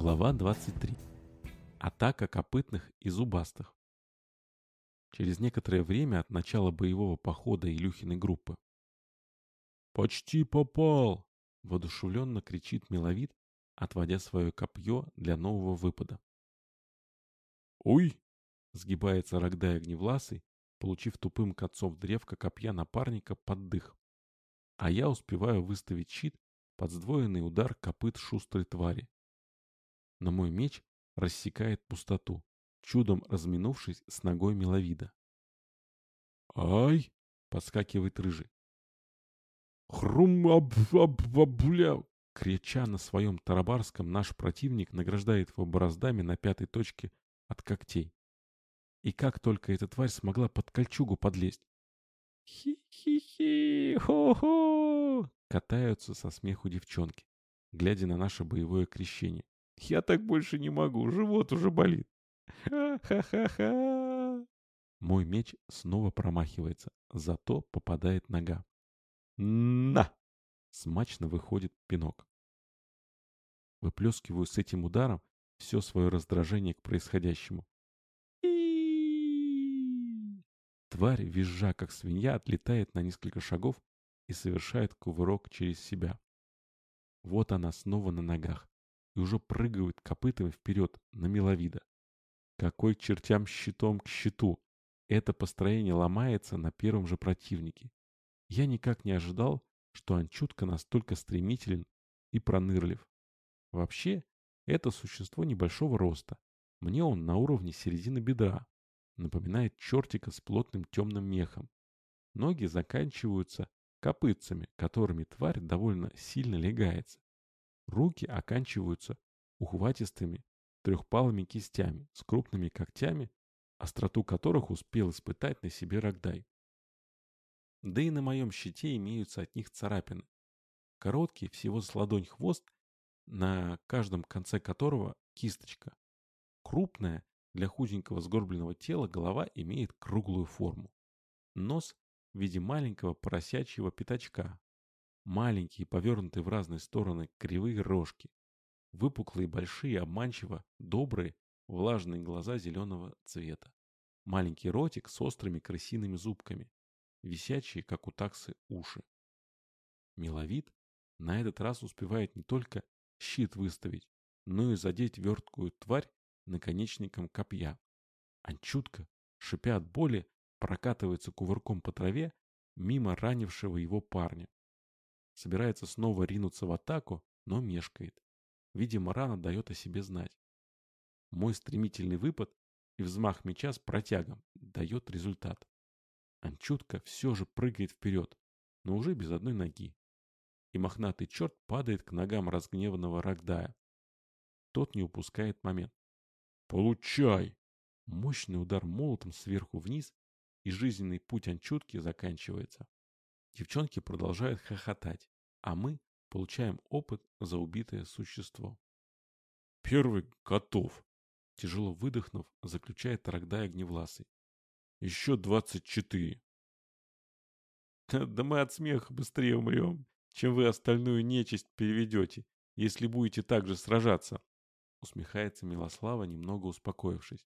Глава 23. Атака копытных и зубастых. Через некоторое время от начала боевого похода Илюхиной группы. «Почти попал!» – воодушевленно кричит Миловид, отводя свое копье для нового выпада. «Уй!» – сгибается Рогдай Огневласый, получив тупым концов древка копья напарника под дых. А я успеваю выставить щит под сдвоенный удар копыт шустрой твари. Но мой меч рассекает пустоту, чудом разминувшись с ногой миловида. «Ай!» — подскакивает рыжий. хрум аб аб абля Крича на своем тарабарском, наш противник награждает его бороздами на пятой точке от когтей. И как только эта тварь смогла под кольчугу подлезть. «Хи-хи-хи! Хо-хо!» Катаются со смеху девчонки, глядя на наше боевое крещение. «Я так больше не могу, живот уже болит!» «Ха-ха-ха-ха!» Мой меч снова промахивается, зато попадает нога. «На!» Смачно выходит пинок. Выплескиваю с этим ударом все свое раздражение к происходящему. Тварь, визжа как свинья, отлетает на несколько шагов и совершает кувырок через себя. Вот она снова на ногах и уже прыгает копытами вперед на миловида. Какой чертям щитом к щиту! Это построение ломается на первом же противнике. Я никак не ожидал, что Анчутка настолько стремителен и пронырлив. Вообще, это существо небольшого роста. Мне он на уровне середины бедра. Напоминает чертика с плотным темным мехом. Ноги заканчиваются копытцами, которыми тварь довольно сильно легается. Руки оканчиваются ухватистыми трехпалыми кистями с крупными когтями, остроту которых успел испытать на себе Рогдай. Да и на моем щите имеются от них царапины. Короткий, всего с ладонь хвост, на каждом конце которого кисточка. Крупная, для худенького сгорбленного тела голова имеет круглую форму. Нос в виде маленького поросячьего пятачка. Маленькие, повернутые в разные стороны кривые рожки. Выпуклые, большие, обманчиво, добрые, влажные глаза зеленого цвета. Маленький ротик с острыми крысиными зубками. Висячие, как у таксы, уши. Миловид на этот раз успевает не только щит выставить, но и задеть верткую тварь наконечником копья. Анчутка, шипя от боли, прокатывается кувырком по траве мимо ранившего его парня. Собирается снова ринуться в атаку, но мешкает. Видимо, рана дает о себе знать. Мой стремительный выпад и взмах меча с протягом дает результат. Анчутка все же прыгает вперед, но уже без одной ноги. И мохнатый черт падает к ногам разгневанного Рогдая. Тот не упускает момент. «Получай!» Мощный удар молотом сверху вниз, и жизненный путь Анчутки заканчивается. Девчонки продолжают хохотать, а мы получаем опыт за убитое существо. «Первый готов!» Тяжело выдохнув, заключает Рогдай Огневласый. «Еще двадцать четыре!» «Да мы от смеха быстрее умрем, чем вы остальную нечисть переведете, если будете так же сражаться!» Усмехается Милослава, немного успокоившись.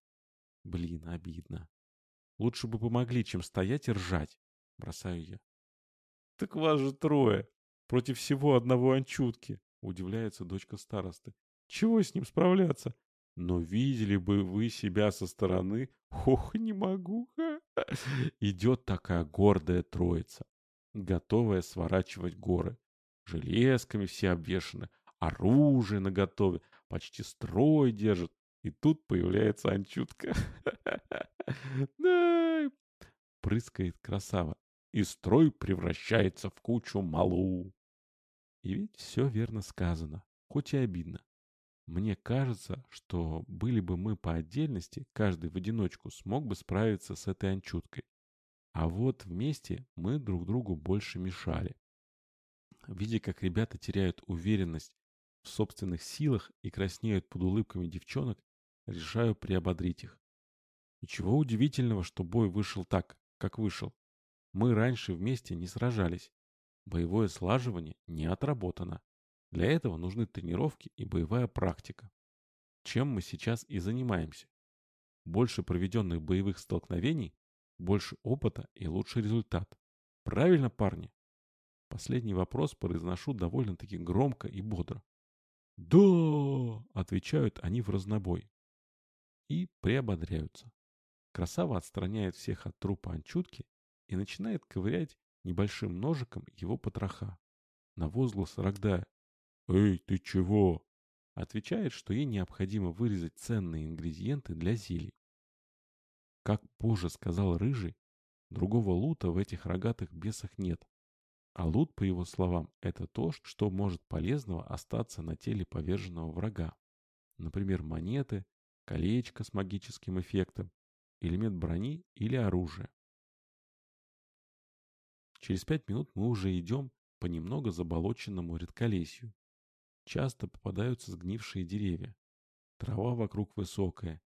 Блин, обидно. Лучше бы помогли, чем стоять и ржать. Бросаю я. Так вас же трое. Против всего одного анчутки. Удивляется дочка старосты. Чего с ним справляться? Но видели бы вы себя со стороны. Ох, не могу. Идет такая гордая троица, готовая сворачивать горы. Железками все обвешаны, оружие наготове, почти строй держит. И тут появляется Анчутка. Прыскает красава. И строй превращается в кучу малу. И ведь все верно сказано, хоть и обидно. Мне кажется, что были бы мы по отдельности, каждый в одиночку смог бы справиться с этой анчуткой. А вот вместе мы друг другу больше мешали. Видя, как ребята теряют уверенность в собственных силах и краснеют под улыбками девчонок, решаю приободрить их. Ничего удивительного, что бой вышел так, как вышел. Мы раньше вместе не сражались. Боевое слаживание не отработано. Для этого нужны тренировки и боевая практика. чем мы сейчас и занимаемся. Больше проведенных боевых столкновений, больше опыта и лучший результат. Правильно, парни? Последний вопрос произношу довольно-таки громко и бодро. «Да!» — отвечают они в разнобой. И приободряются. Красава отстраняет всех от трупа анчутки и начинает ковырять небольшим ножиком его потроха. На возглас Рогдая «Эй, ты чего?» отвечает, что ей необходимо вырезать ценные ингредиенты для зелий. Как позже сказал Рыжий, другого лута в этих рогатых бесах нет. А лут, по его словам, это то, что может полезного остаться на теле поверженного врага. Например, монеты, колечко с магическим эффектом, элемент брони или оружие. Через пять минут мы уже идем по немного заболоченному редколесью. Часто попадаются сгнившие деревья. Трава вокруг высокая.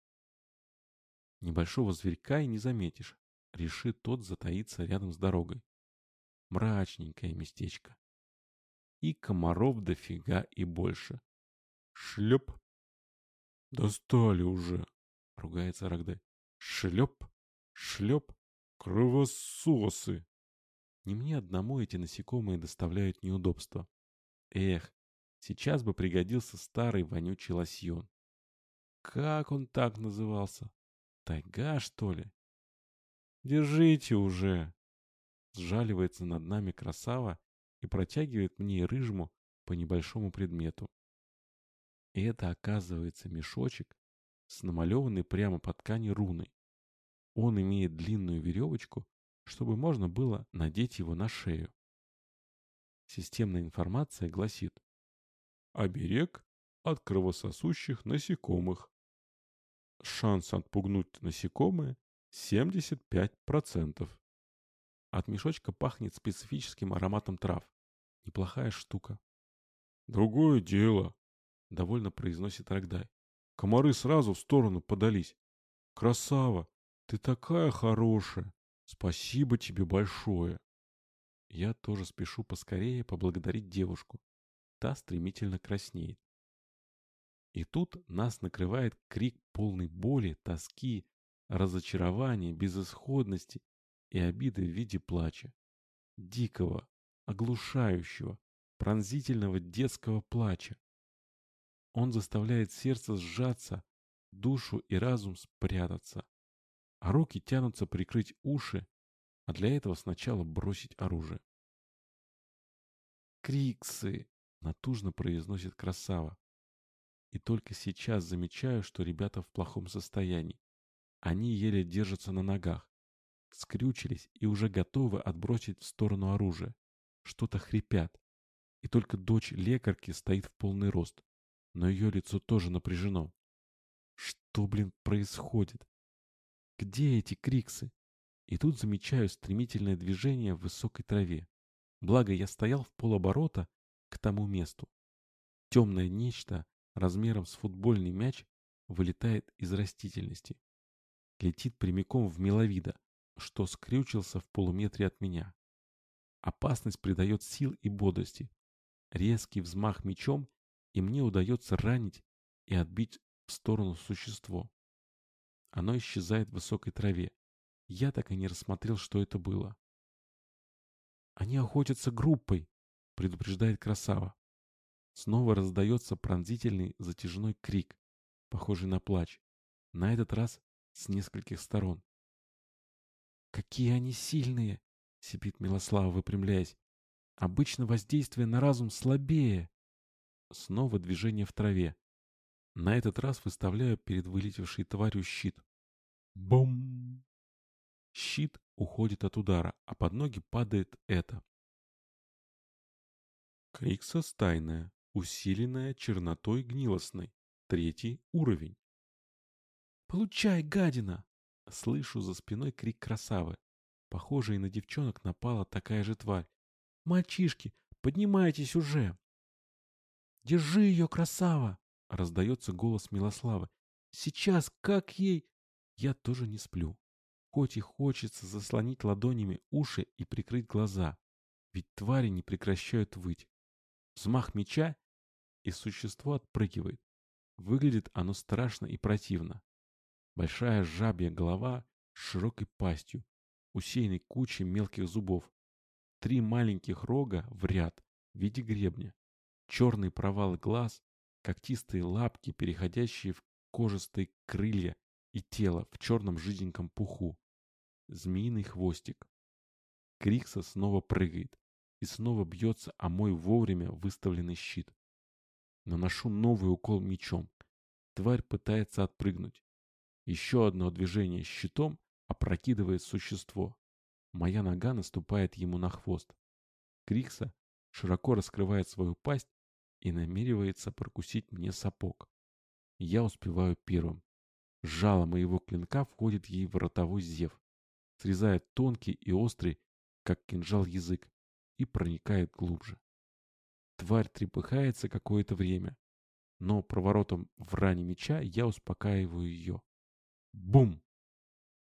Небольшого зверька и не заметишь. Решит тот затаиться рядом с дорогой. Мрачненькое местечко. И комаров дофига и больше. Шлеп. Достали уже, ругается Рогдай. Шлеп, шлеп, кровососы. Не мне одному эти насекомые доставляют неудобства. Эх, сейчас бы пригодился старый вонючий лосьон. Как он так назывался? Тайга, что ли? Держите уже. Сжаливается над нами красава и протягивает мне и рыжему по небольшому предмету. И это оказывается мешочек с намалеванной прямо по ткани руной. Он имеет длинную веревочку, чтобы можно было надеть его на шею. Системная информация гласит «Оберег от кровососущих насекомых». Шанс отпугнуть насекомое 75%. От мешочка пахнет специфическим ароматом трав. Неплохая штука. «Другое дело», — довольно произносит Рогдай. Комары сразу в сторону подались. «Красава! Ты такая хорошая! Спасибо тебе большое!» Я тоже спешу поскорее поблагодарить девушку. Та стремительно краснеет. И тут нас накрывает крик полной боли, тоски, разочарования, безысходности и обиды в виде плача. Дикого, оглушающего, пронзительного детского плача. Он заставляет сердце сжаться, душу и разум спрятаться. А руки тянутся прикрыть уши, а для этого сначала бросить оружие. «Криксы!» — натужно произносит красава. И только сейчас замечаю, что ребята в плохом состоянии. Они еле держатся на ногах, скрючились и уже готовы отбросить в сторону оружие. Что-то хрипят. И только дочь лекарки стоит в полный рост но ее лицо тоже напряжено. Что, блин, происходит? Где эти криксы? И тут замечаю стремительное движение в высокой траве. Благо я стоял в полоборота к тому месту. Темное нечто размером с футбольный мяч вылетает из растительности. Летит прямиком в миловида, что скрючился в полуметре от меня. Опасность придает сил и бодрости. Резкий взмах мечом, и мне удается ранить и отбить в сторону существо. Оно исчезает в высокой траве. Я так и не рассмотрел, что это было. «Они охотятся группой», — предупреждает красава. Снова раздается пронзительный затяжной крик, похожий на плач, на этот раз с нескольких сторон. «Какие они сильные!» — сипит Милослава, выпрямляясь. «Обычно воздействие на разум слабее». Снова движение в траве. На этот раз выставляю перед вылетевшей тварью щит. Бум! Щит уходит от удара, а под ноги падает это. Крикса стайная, усиленная чернотой гнилостной. Третий уровень. «Получай, гадина!» Слышу за спиной крик красавы. Похоже, и на девчонок напала такая же тварь. «Мальчишки, поднимайтесь уже!» «Держи ее, красава!» — раздается голос Милославы. «Сейчас, как ей...» Я тоже не сплю. Хоть и хочется заслонить ладонями уши и прикрыть глаза. Ведь твари не прекращают выть. Взмах меча, и существо отпрыгивает. Выглядит оно страшно и противно. Большая жабья голова с широкой пастью, усеянной кучей мелких зубов. Три маленьких рога в ряд в виде гребня. Черные провалы глаз, когтистые лапки, переходящие в кожистые крылья и тело в черном жиденьком пуху. Змеиный хвостик. Крикса снова прыгает и снова бьется о мой вовремя выставленный щит. Наношу новый укол мечом. Тварь пытается отпрыгнуть. Еще одно движение щитом опрокидывает существо. Моя нога наступает ему на хвост. Крикса широко раскрывает свою пасть и намеревается прокусить мне сапог. Я успеваю первым. Жало моего клинка входит ей в ротовой зев, срезает тонкий и острый, как кинжал язык, и проникает глубже. Тварь трепыхается какое-то время, но проворотом в ране меча я успокаиваю ее. Бум!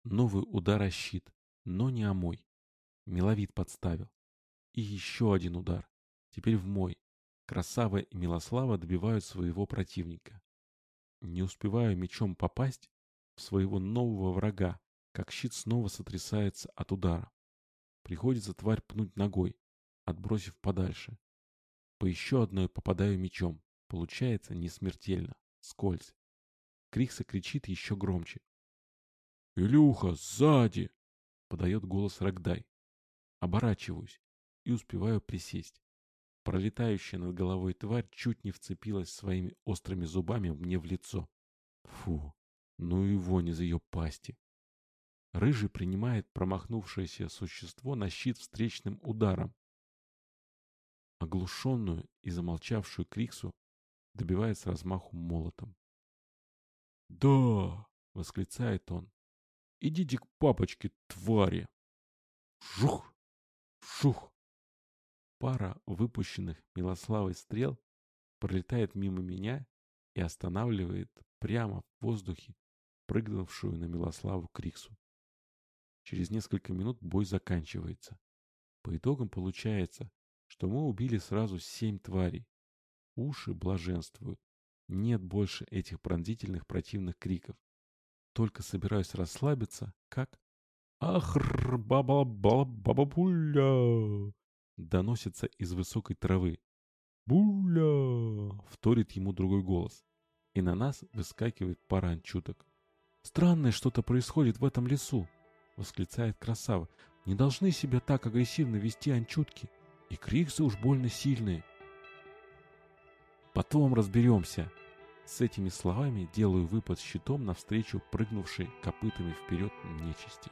Новый удар о щит, но не о мой. Миловид подставил. И еще один удар. Теперь в мой. Красава и Милослава добивают своего противника. Не успеваю мечом попасть в своего нового врага, как щит снова сотрясается от удара. Приходится тварь пнуть ногой, отбросив подальше. По еще одной попадаю мечом. Получается не смертельно. Скользь. Крикса кричит еще громче. «Илюха, сзади!» — подает голос Рогдай. Оборачиваюсь и успеваю присесть. Пролетающая над головой тварь чуть не вцепилась своими острыми зубами мне в лицо. Фу, ну и вонь из ее пасти. Рыжий принимает промахнувшееся существо на щит встречным ударом. Оглушенную и замолчавшую Криксу добивает с размаху молотом. «Да!» — восклицает он. «Идите к папочке, твари!» Жух! Шух! Пара выпущенных Милославой стрел пролетает мимо меня и останавливает прямо в воздухе прыгнувшую на Милославу Криксу. Через несколько минут бой заканчивается. По итогам получается, что мы убили сразу семь тварей. Уши блаженствуют. Нет больше этих пронзительных противных криков. Только собираюсь расслабиться, как «Ахр, баба-баба-баба-пуля!» Доносится из высокой травы. «Буля!» — вторит ему другой голос. И на нас выскакивает пара анчуток. «Странное что-то происходит в этом лесу!» — восклицает красава. «Не должны себя так агрессивно вести анчутки, и криксы уж больно сильные!» «Потом разберемся!» С этими словами делаю выпад щитом навстречу прыгнувшей копытами вперед нечисти.